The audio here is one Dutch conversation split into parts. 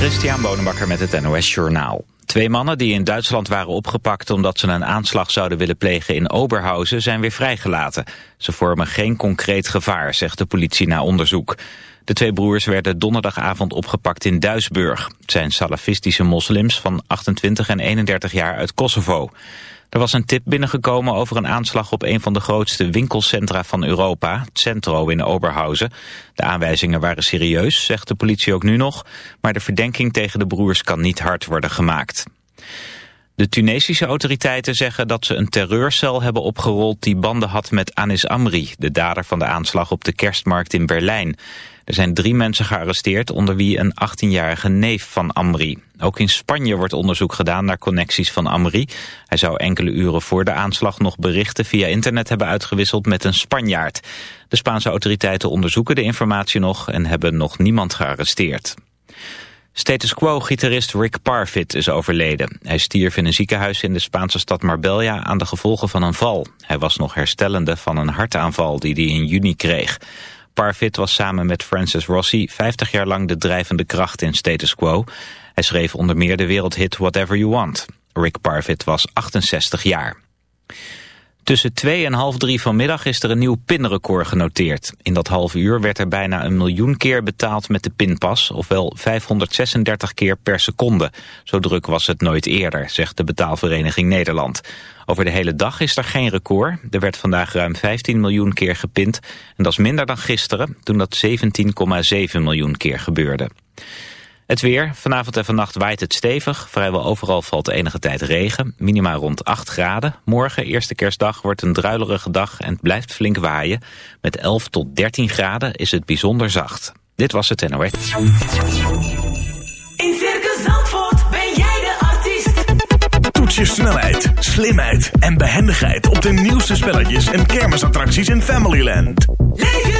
Christian Bonenbakker met het NOS Journaal. Twee mannen die in Duitsland waren opgepakt omdat ze een aanslag zouden willen plegen in Oberhausen zijn weer vrijgelaten. Ze vormen geen concreet gevaar, zegt de politie na onderzoek. De twee broers werden donderdagavond opgepakt in Duisburg. Het zijn salafistische moslims van 28 en 31 jaar uit Kosovo. Er was een tip binnengekomen over een aanslag op een van de grootste winkelcentra van Europa, Centro in Oberhausen. De aanwijzingen waren serieus, zegt de politie ook nu nog, maar de verdenking tegen de broers kan niet hard worden gemaakt. De Tunesische autoriteiten zeggen dat ze een terreurcel hebben opgerold die banden had met Anis Amri, de dader van de aanslag op de kerstmarkt in Berlijn. Er zijn drie mensen gearresteerd, onder wie een 18-jarige neef van Amri. Ook in Spanje wordt onderzoek gedaan naar connecties van Amri. Hij zou enkele uren voor de aanslag nog berichten via internet hebben uitgewisseld met een Spanjaard. De Spaanse autoriteiten onderzoeken de informatie nog en hebben nog niemand gearresteerd. Status Quo-gitarist Rick Parfit is overleden. Hij stierf in een ziekenhuis in de Spaanse stad Marbella aan de gevolgen van een val. Hij was nog herstellende van een hartaanval die hij in juni kreeg. Parfit was samen met Francis Rossi 50 jaar lang de drijvende kracht in status quo. Hij schreef onder meer de wereldhit Whatever You Want. Rick Parfit was 68 jaar. Tussen twee en half drie vanmiddag is er een nieuw pinrecord genoteerd. In dat half uur werd er bijna een miljoen keer betaald met de pinpas, ofwel 536 keer per seconde. Zo druk was het nooit eerder, zegt de betaalvereniging Nederland. Over de hele dag is er geen record. Er werd vandaag ruim 15 miljoen keer gepind en dat is minder dan gisteren, toen dat 17,7 miljoen keer gebeurde. Het weer. Vanavond en vannacht waait het stevig. Vrijwel overal valt enige tijd regen. Minima rond 8 graden. Morgen, eerste kerstdag, wordt een druilerige dag en het blijft flink waaien. Met 11 tot 13 graden is het bijzonder zacht. Dit was het NOS. In Circus Zandvoort ben jij de artiest. Toets je snelheid, slimheid en behendigheid op de nieuwste spelletjes en kermisattracties in Familyland. Leef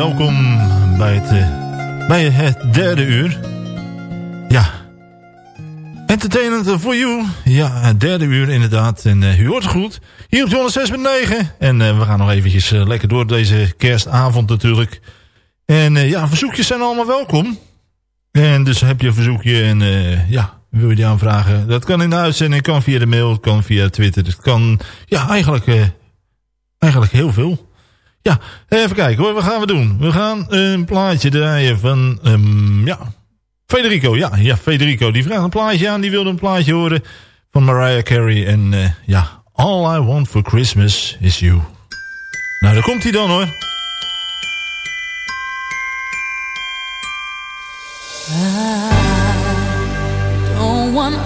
welkom bij het, eh, bij het derde uur. Ja. Entertainment for you. Ja, het derde uur inderdaad. En eh, u hoort goed. Hier op 106.9. En eh, we gaan nog eventjes lekker door deze kerstavond natuurlijk. En ja, verzoekjes zijn allemaal welkom. En dus heb je een verzoekje en ja, wil je die aanvragen? Dat kan in de uitzending, kan via de mail, kan via Twitter. Het kan, ja, eigenlijk, eigenlijk heel veel. Ja, even kijken hoor, wat gaan we doen? We gaan een plaatje draaien van, ehm, ja, Federico. Ja, ja, Federico, die vraagt een plaatje aan, die wilde een plaatje horen van Mariah Carey. En eh, ja, All I Want For Christmas Is You. Nou, daar komt hij dan hoor. Don't want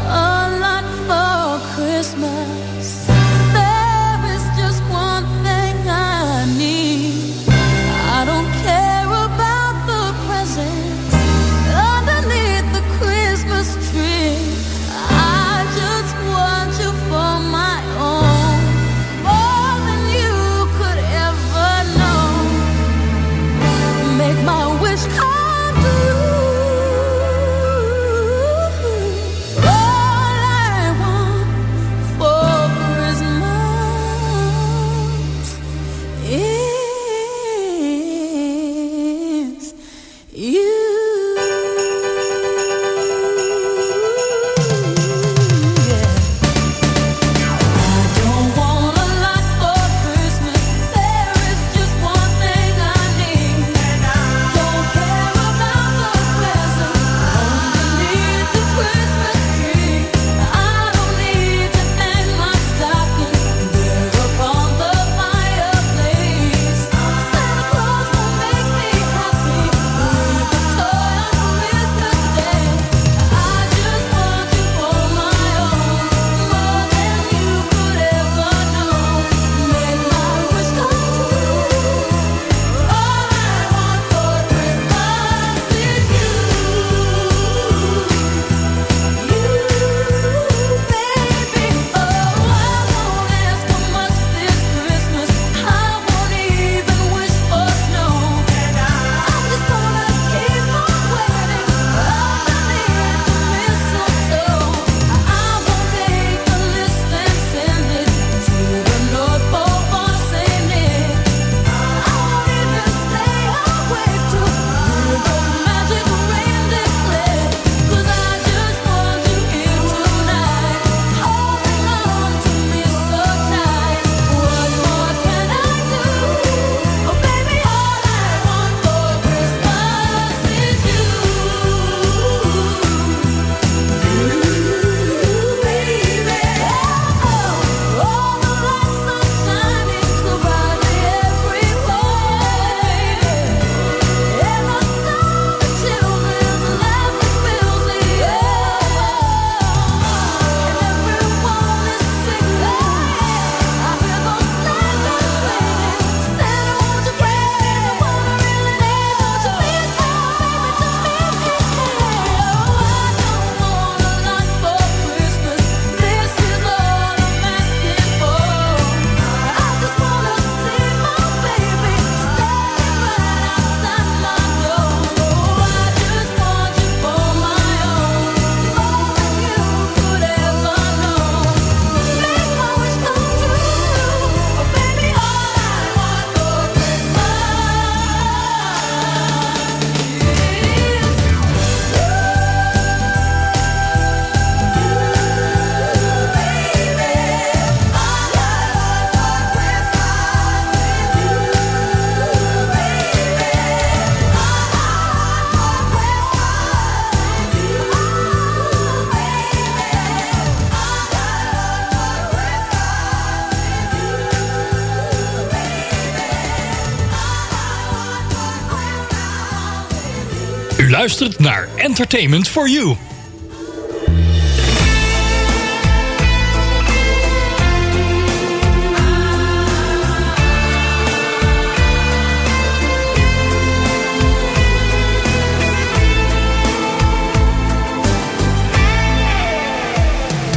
U luistert naar Entertainment for You.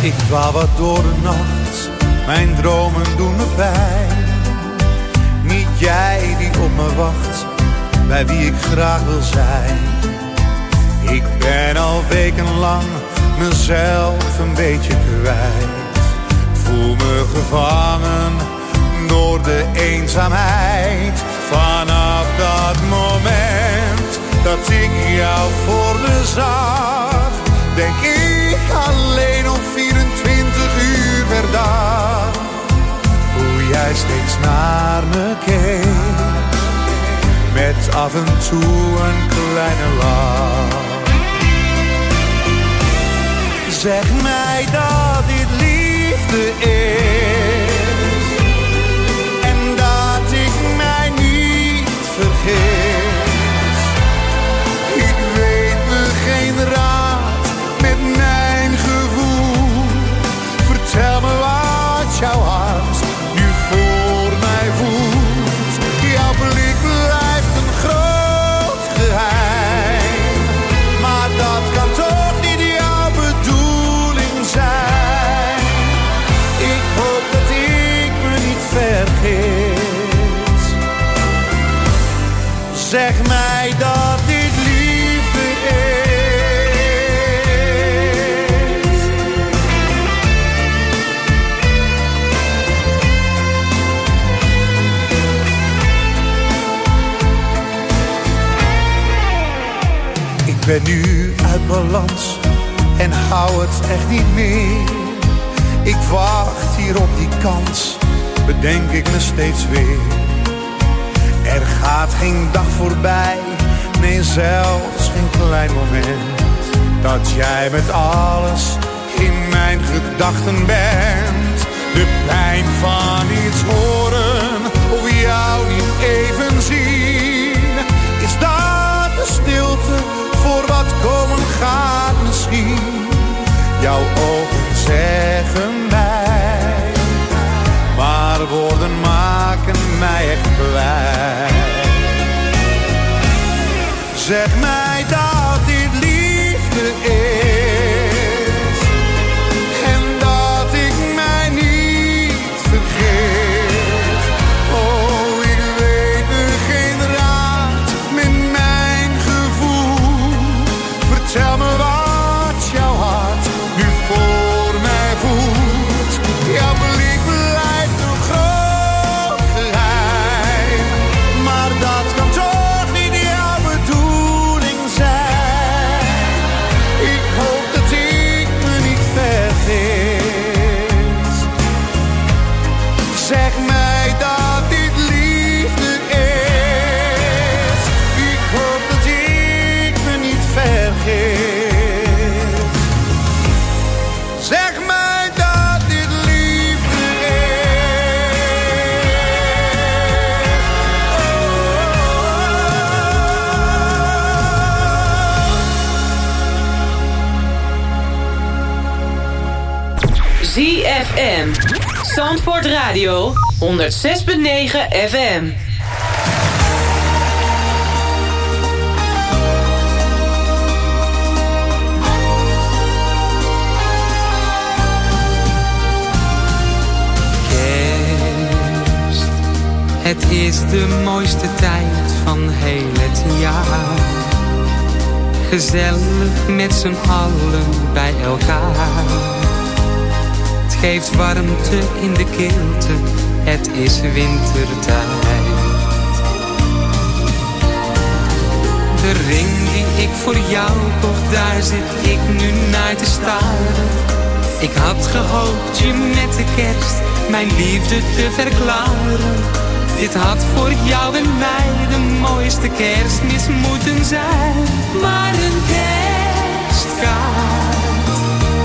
Ik dwaal wat door de nacht, mijn dromen doen me pijn. Niet jij die op me wacht, bij wie ik graag wil zijn. Ik ben al wekenlang mezelf een beetje kwijt. Voel me gevangen door de eenzaamheid. Vanaf dat moment dat ik jou voor me zag, denk ik alleen nog 24 uur per dag. Hoe jij steeds naar me keek, met af en toe een kleine lach. Zeg mij dat dit liefde is en dat ik mij niet vergis. Ben nu uit balans en hou het echt niet meer. Ik wacht hier op die kans, bedenk ik me steeds weer. Er gaat geen dag voorbij, nee zelfs geen klein moment. Dat jij met alles in mijn gedachten bent. De pijn van iets horen of jou niet even gaat misschien? Jouw ogen zeggen mij maar woorden maken mij echt blij. Zeg mij ZFM. Zandvoort Radio. 106.9 FM. Kerst, het is de mooiste tijd van heel het jaar. Gezellig met z'n allen bij elkaar. Geeft warmte in de kilte, het is wintertijd. De ring die ik voor jou kocht, daar zit ik nu naar te staren. Ik had gehoopt je met de kerst mijn liefde te verklaren. Dit had voor jou en mij de mooiste kerstmis moeten zijn. Maar een kerstkaart,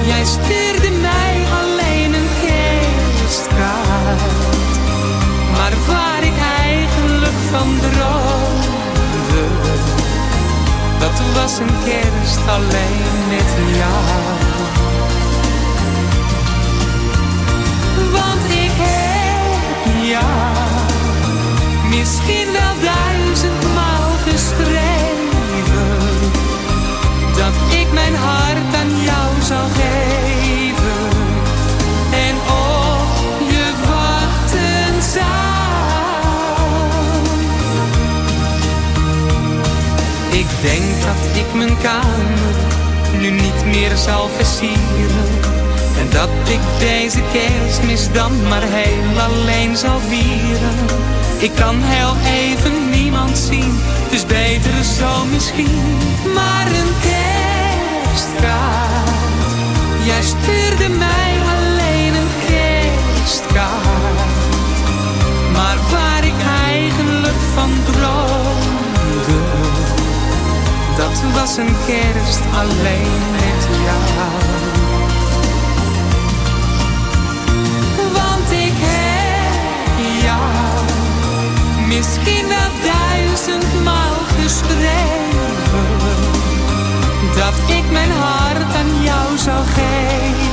jij stuurde mij van droomde, dat was een kerst alleen met jou. Want ik heb jou misschien wel duizendmaal geschreven. Dat ik mijn hart aan jou zou geven. Denk dat ik mijn kamer nu niet meer zal versieren. En dat ik deze kerstmis dan maar heel alleen zal vieren. Ik kan heel even niemand zien, dus beter zo misschien. Maar een kerstkaart, jij stuurde mij was een kerst alleen met jou. Want ik heb jou misschien wel duizendmaal geschreven. Dat ik mijn hart aan jou zou geven.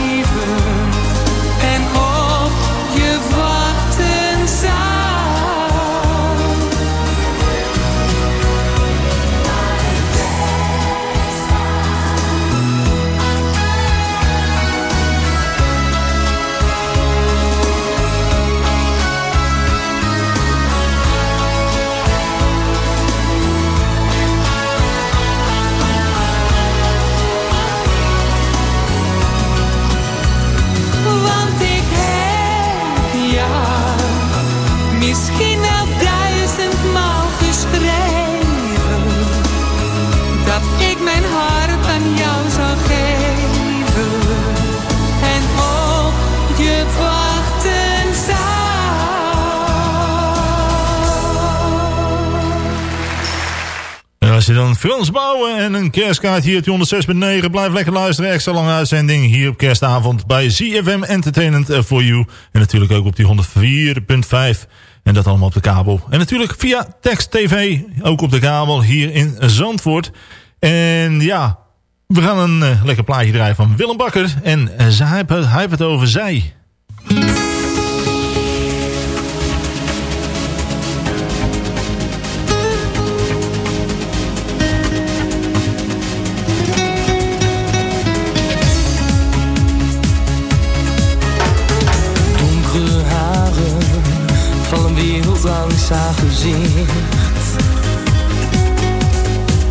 Dan Frans Bouwen en een kerstkaart hier op die 106.9. Blijf lekker luisteren. Extra lange uitzending hier op kerstavond bij ZFM Entertainment eh, for You. En natuurlijk ook op die 104.5. En dat allemaal op de kabel. En natuurlijk via Text TV. Ook op de kabel hier in Zandvoort. En ja, we gaan een eh, lekker plaatje draaien van Willem Bakker. En heeft het- hij heeft het over zij.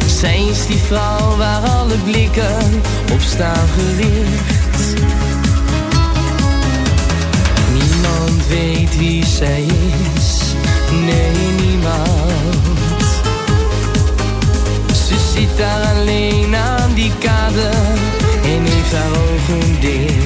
Zij is die vrouw waar alle blikken op staan gericht. Niemand weet wie zij is, nee niemand. Ze zit daar alleen aan die kade en heeft haar ogen dicht.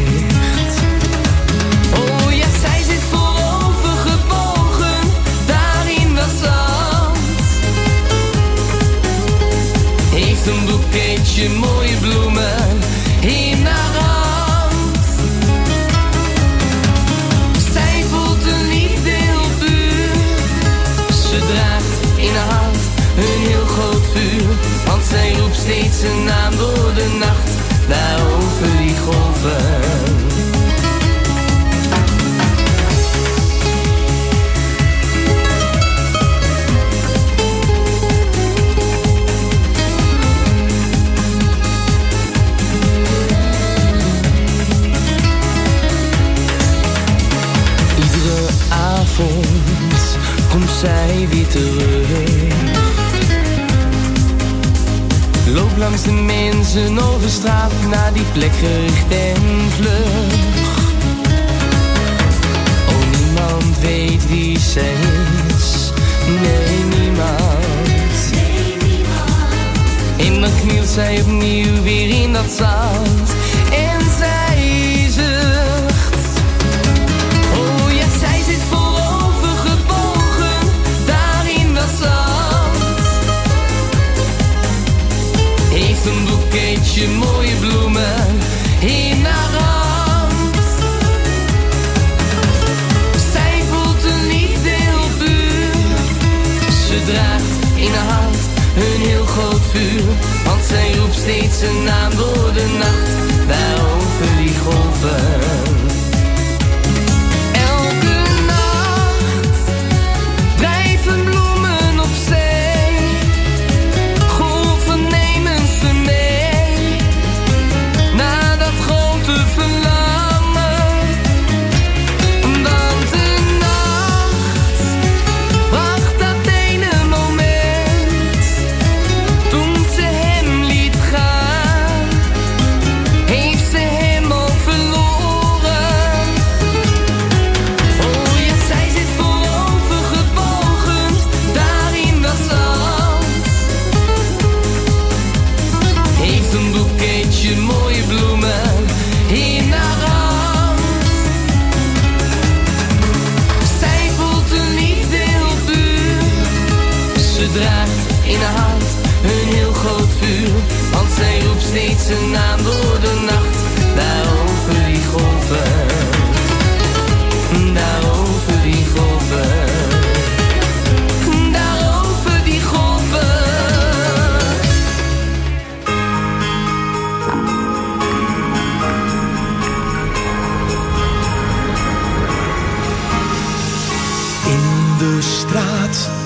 Een boeketje mooie bloemen in haar hand. Zij voelt een liefde heel puur. Ze draagt in haar hart een heel groot vuur. Want zij roept steeds een naam door de nacht, daar over die golven. Langs de mensen over straat naar die plek gericht en vlug. Oh, niemand weet wie zij is. Nee, niemand. En dan knielt zij opnieuw weer in dat zand. je mooie bloemen in haar hand. Zij voelt een liefde heel puur. Ze draagt in haar hand een heel groot vuur. Want zij roept steeds een naam door de nacht. Waarover die golven.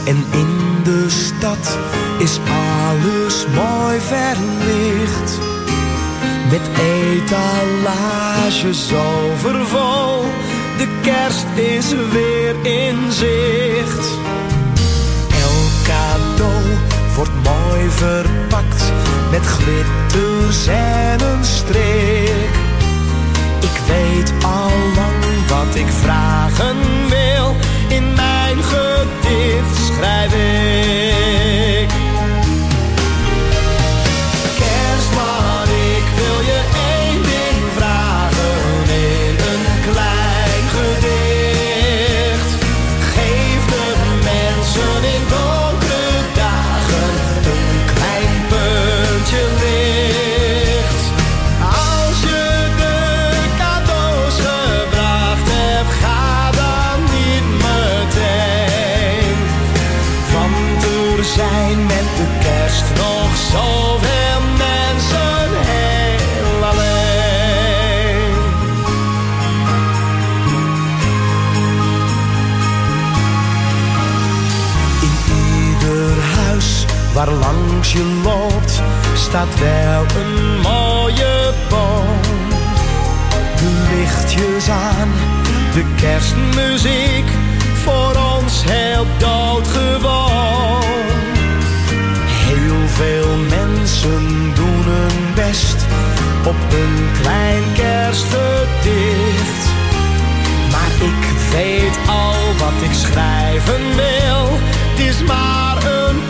En in de stad is alles mooi verlicht. Met etalages overvol, de kerst is weer in zicht. Elk cadeau wordt mooi verpakt, met glitters en een streek. Ik weet al lang wat ik vragen wil in mijn schrijf ik. staat wel een mooie boom. De lichtjes aan, de kerstmuziek, voor ons heel doodgewoon. Heel veel mensen doen hun best op een klein kerstgedicht. Maar ik weet al wat ik schrijven wil, het is maar een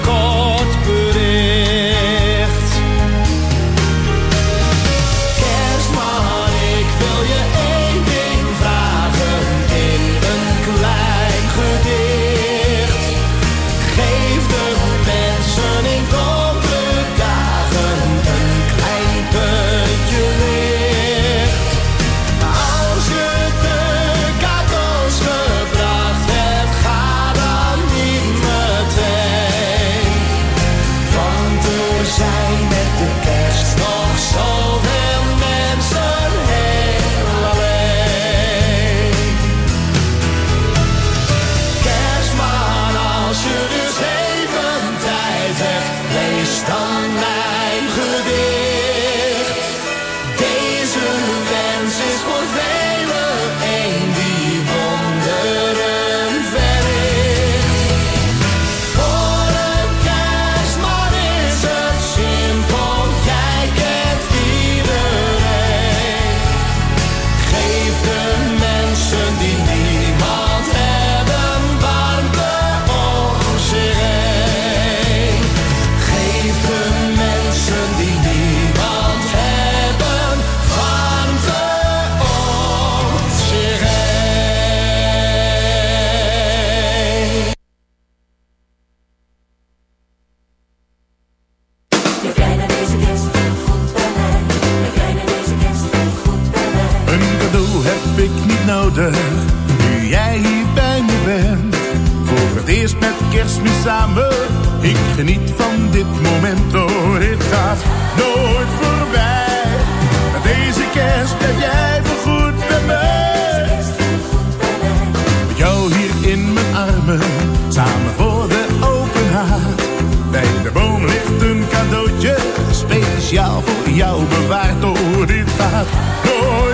Geniet van dit moment, oh, dit gaat nooit voorbij. Deze kerst ben jij voorgoed bij mij. Met jou hier in mijn armen, samen voor de open haard. Bij de boom ligt een cadeautje, speciaal voor jou bewaard. Oh, dit gaat nooit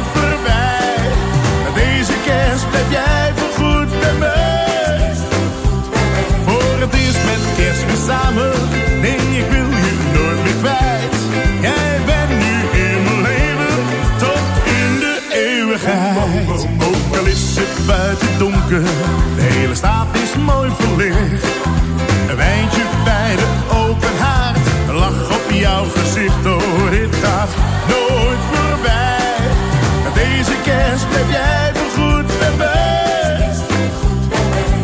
samen. Nee, ik wil je nooit meer kwijt. Jij bent nu in mijn leven tot in de eeuwigheid. Ook al is het buiten donker, de hele straat is mooi verlicht. Een wijntje bij de open haard, een lach op jouw gezicht. Oh, dit gaat nooit voorbij. Deze kerst blijf jij voorgoed bij mij.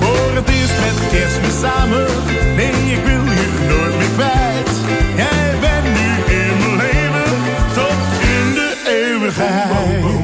Voor het eerst met kerstmis samen. Eeuwigheid.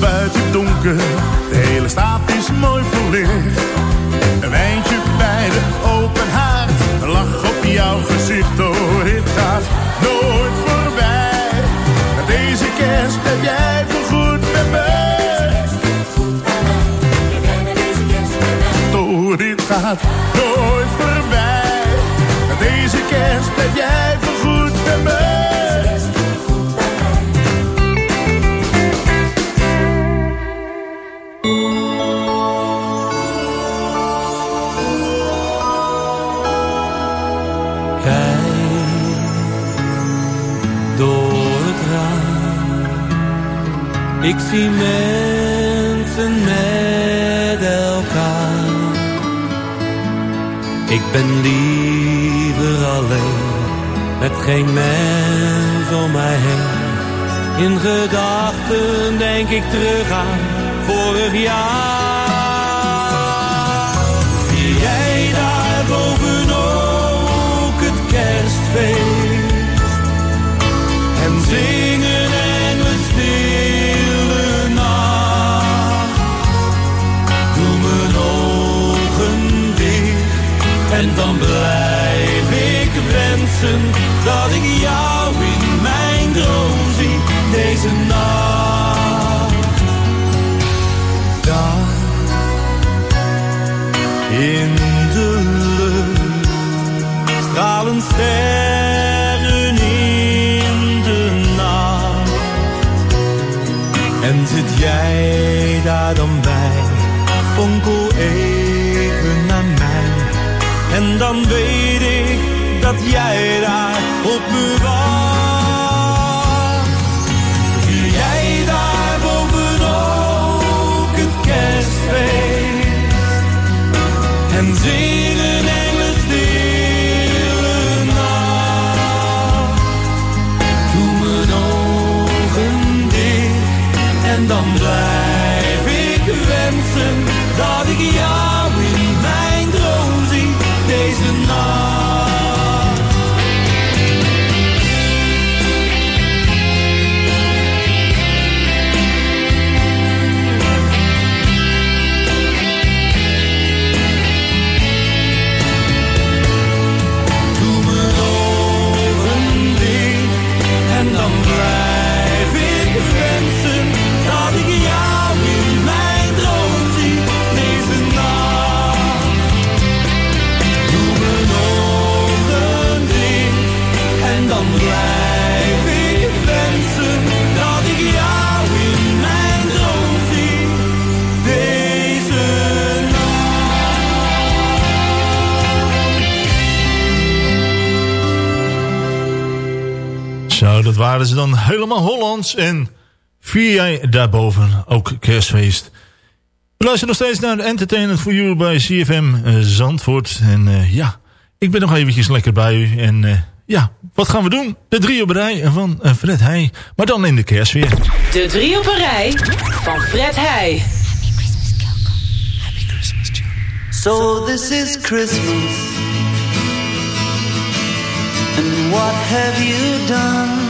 Buiten donker, de hele straat is mooi verlicht. Een wijntje bij de open haard, een lach op jouw gezicht. Oh, dit gaat nooit voorbij. Deze kerst blijf jij voorgoed bij mij. Oh, dit gaat nooit voorbij. Deze kerst blijf jij Ik zie mensen met elkaar. Ik ben liever alleen, met geen mens om mij heen. In gedachten denk ik terug aan vorig jaar. Dan blijf ik wensen dat ik jou in mijn droom zie deze nacht. Daar in weet ik dat jij daar op me wacht. Zie jij daar boven ook het kerstfeest? En zingen engelen stille nacht. Doe mijn ogen dicht en dan blijf ik wensen dat ik jou waren ze dan helemaal Hollands. En vier jij daarboven ook kerstfeest. We luisteren nog steeds naar Entertainment for You bij CFM eh, Zandvoort. En eh, ja, ik ben nog eventjes lekker bij u. En eh, ja, wat gaan we doen? De drie op rij van Fred Heij. Maar dan in de kerstfeer. De drie op rij van Fred Heij. Happy Christmas, Happy Christmas. So this is Christmas. And what have you done?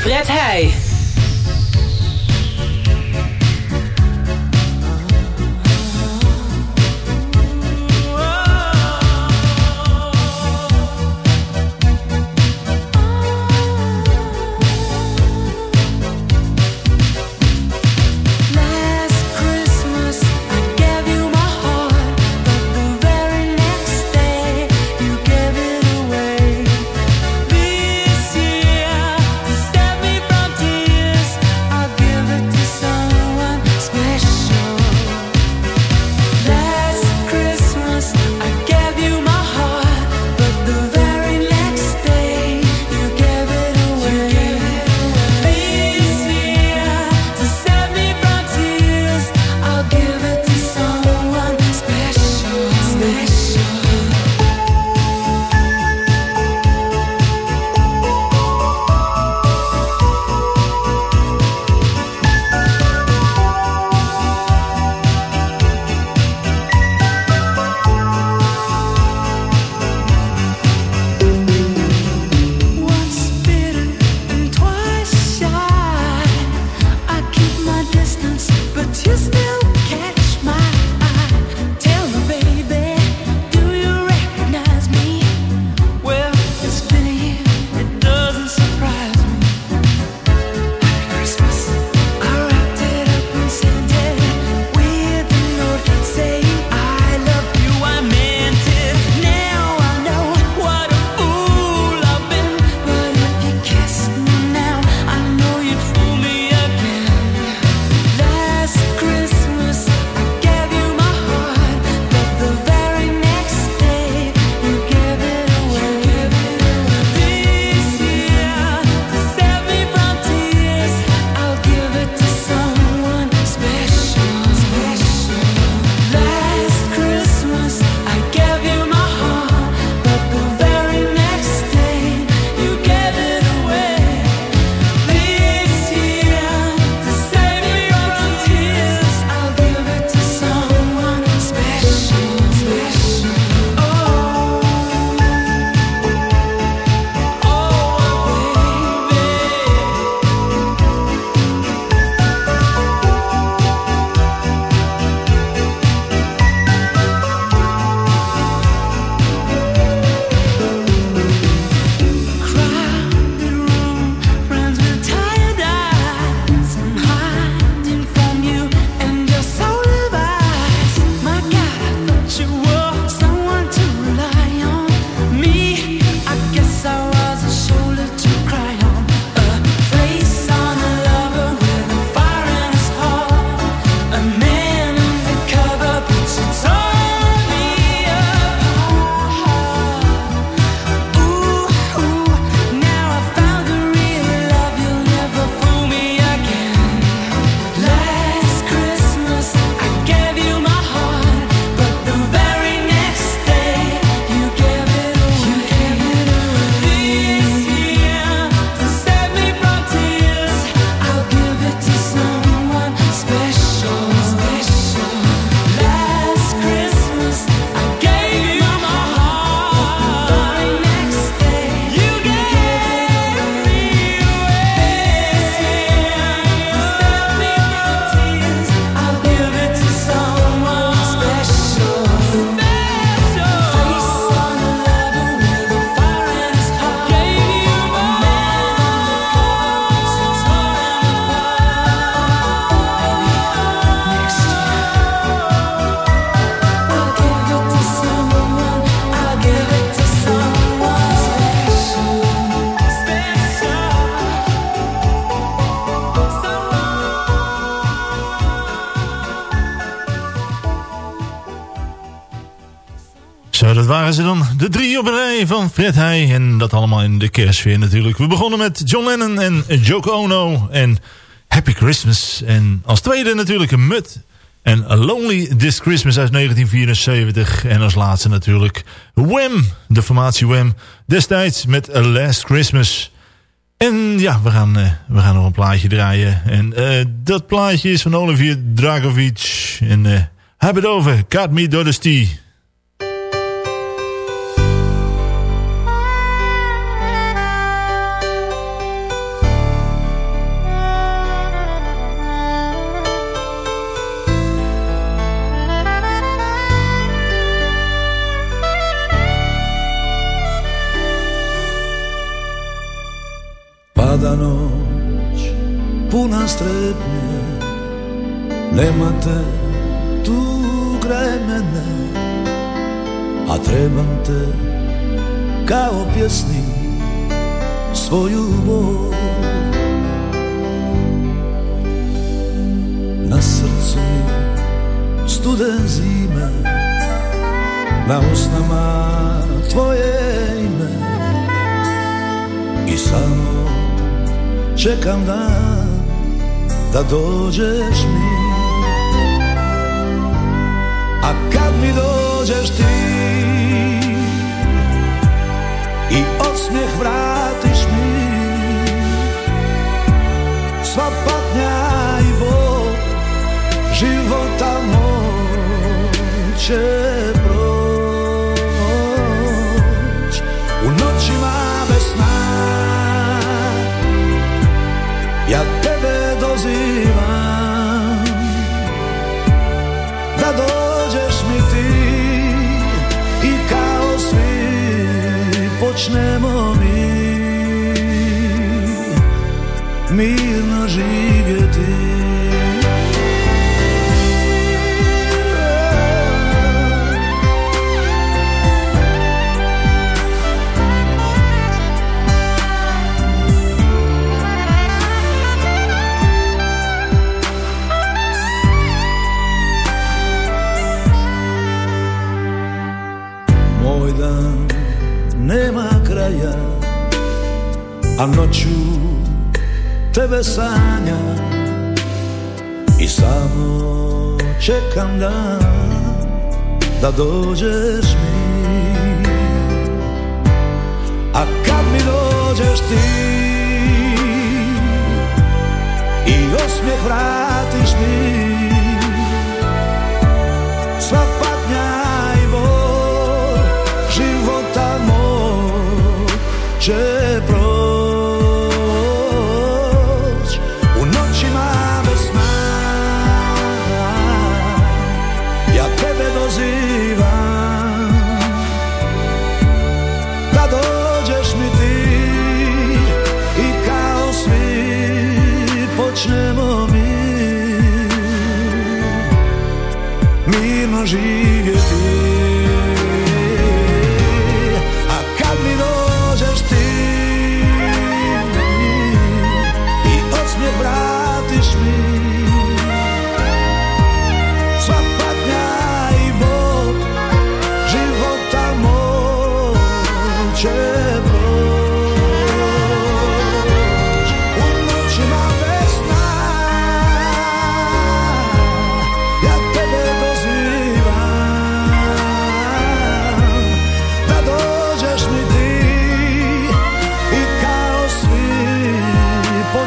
Fred Heij. Waren dan. De drie op rij van Fred Heij. En dat allemaal in de kerstsfeer natuurlijk. We begonnen met John Lennon en Joko Ono. En Happy Christmas. En als tweede natuurlijk een Mut. En A Lonely This Christmas uit 1974. En als laatste natuurlijk Wham. De formatie Wham. Destijds met A Last Christmas. En ja, we gaan, eh, we gaan nog een plaatje draaien. En eh, dat plaatje is van Olivier Dragovic. En eh heb het over. Cut Me Dodesty. Pada Nema te tu kraj mene A trebam te kao pjesnik Svoju bol Na srcu mi studen zime Na usnama tvoje ime. I samo čekam dan da dođeš mi A kad mi dođeš ti I osmijeh vratiš mi Sva patnja i bol Života moj će proć U noćima bez sna ja počnemo mi Mirno živjeti tebe sanjam I samo čekam dan Da dođeš mi. A kad mi dođeš ti I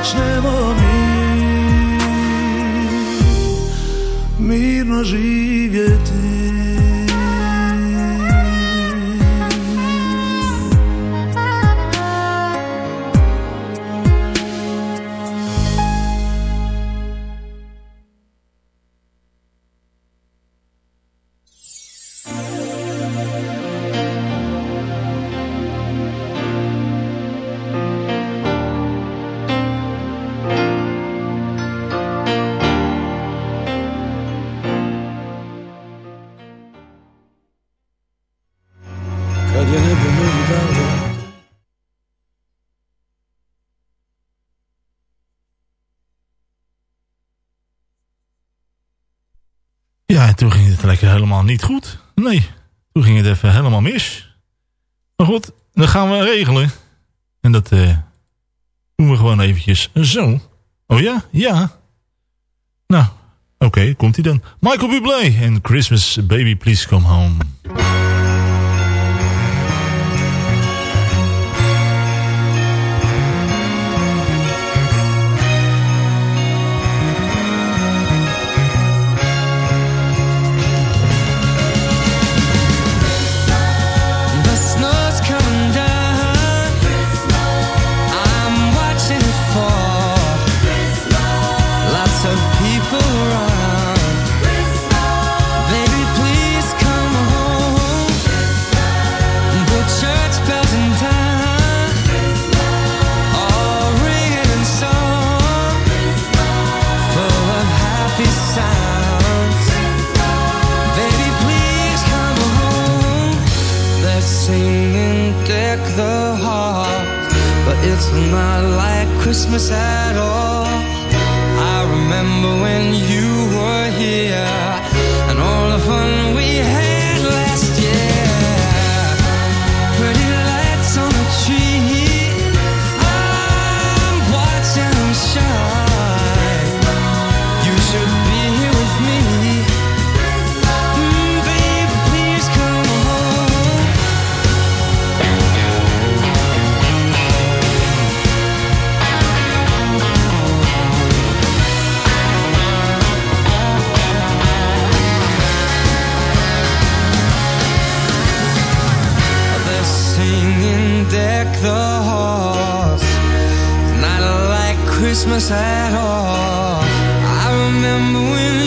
počnemo mi. Mirno živjeti niet goed. Nee, toen ging het even helemaal mis. Maar goed, dat gaan we regelen. En dat eh, doen we gewoon eventjes zo. Oh ja? Ja. Nou, oké, komt hij dan. Michael Bublé en Christmas Baby Please Come Home. Not like Christmas at all. I remember when you were here and all the fun. Christmas at all. I remember when.